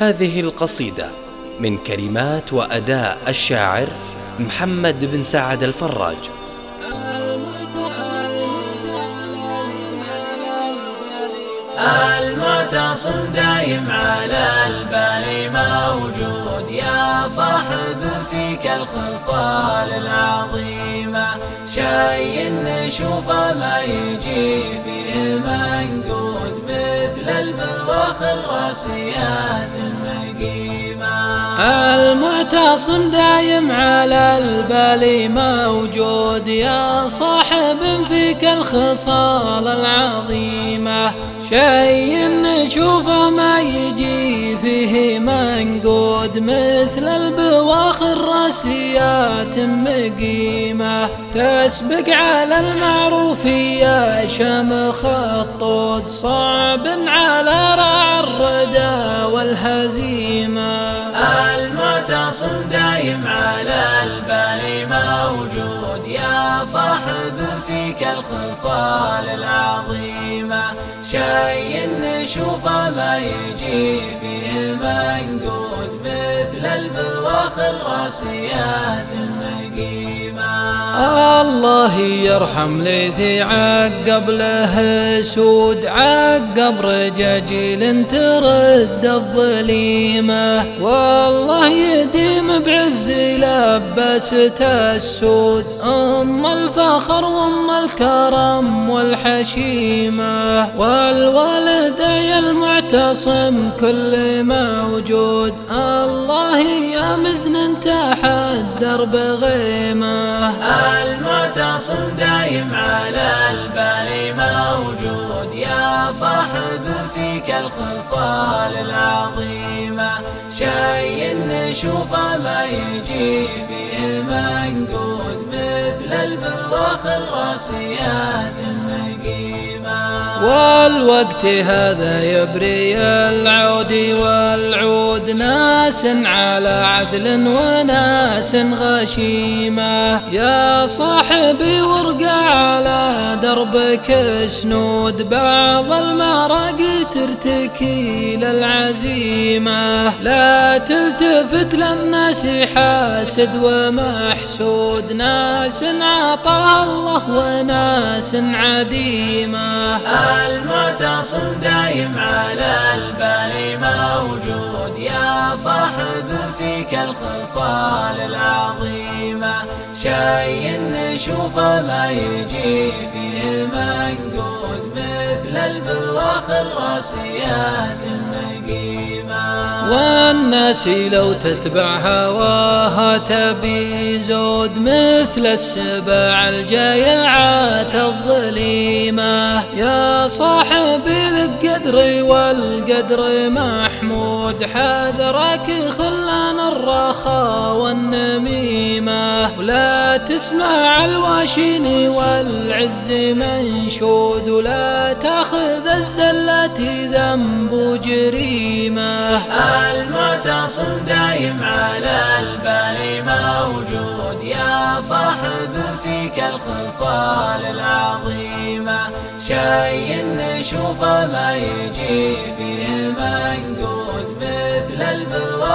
هذه القصيدة من كلمات وأداء الشاعر محمد بن سعد الفراج. المعتصم دايم على البال موجود يا صاحب فيك الخصال العظيمة شاي نشوفه ما يجي فيه منقود مثل المواخر راسيات مقيمة المعتصم دايم على البال موجود يا صاحب فيك الخصال العظيمة. شيء نشوفه ما يجي فيه منقود مثل البواخر راسيات مقيمة تسبق على المعروف يا شمخ الطود صعب على رع الردى والهزيمة المعتصم دايم على موجود يا صاحب فيك الخصال العظيمة. شاي نشوفه ما يجي فيه منقود مثل البواخر راسيات مقيمة الله يرحم ليثي عقب له سود عقب رجاجيل ترد الظليمة. والله يديم بعز لبست السود أم الفخر وأم الكرم والحشيمة والولد يا المعتصم كل موجود الله يا مزن تحت درب غيمه المعتصم دايم على البال موجود يا صاحب فيك الخصال العظيمة شاي نشوفه ما يجي فيه منقود مثل راسيات مقيمة والوقت هذا يبري العود والعود ناس على عدل وناس غشيمة. يا صاحبي ورقع على دربك سنود بعض المرق ترتكي للعزيمة لا تلتفت للناس حاسد ومحسود ناس عطى الله وناس عديمة المعتصم دايم على البال موجود يا صاحب فيك الخصال العظيمة شاي نشوفه ما يجي فيه منقود مثل البواخر راسيات مقيمة والناس لو تتبع هواها تبي زود مثل السبع الجيعات الظليمة. يا صاحبي القدر والقدر محمود حذرك خلان الرخاء والنميمة. ولا تسمع الواشين والعز منشود. ولا تأخذ الزلة ذنب جريمة. المعتصم دايم على البال موجود. يا صاحب فيك الخصال العظيمة. شاي نشوفه ما يجي فيه منقود مثل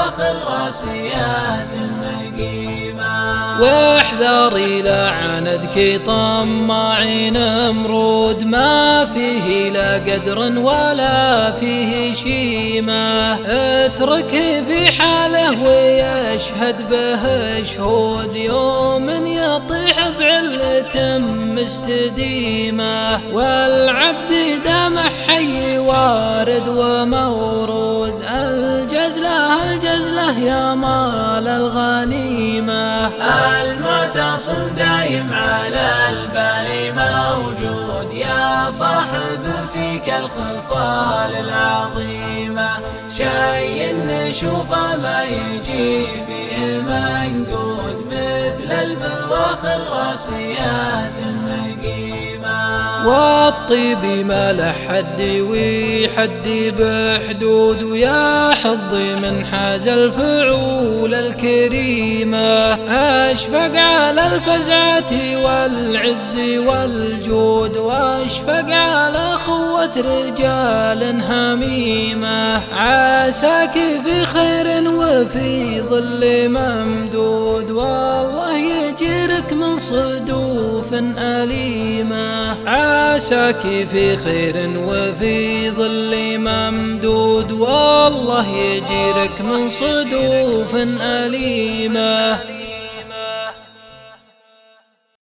البواخر راسيات مقيمة واحذري لعنتك طماعين أمرود. ما فيه لا قدر ولا فيه شيمة. اتركه في حاله ويشهد به شهود. يوم يطيح بعلة مستديمة. والعبد دم حي وارد ومورود. الجزلة الجزلة يا مال الغنيمة. المعتصم دايم على يا صاحب فيك الخصال العظيمة. شاي نشوفه ما يجي فيه منقود مثل البواخر راسيات مقيمة والطيب ما له حد يدي بحدود ويا حظي من حاز الفعول الكريمة. أشفق على الفزعة والعز والجود وأشفق على أخوة رجال هميمة. عساك في خير وفي ظل ممدود. والله يجيرك من صدوف أليمة. عساك في خير وفي ظل ممدود. والله يجيرك من صدوف أليمة.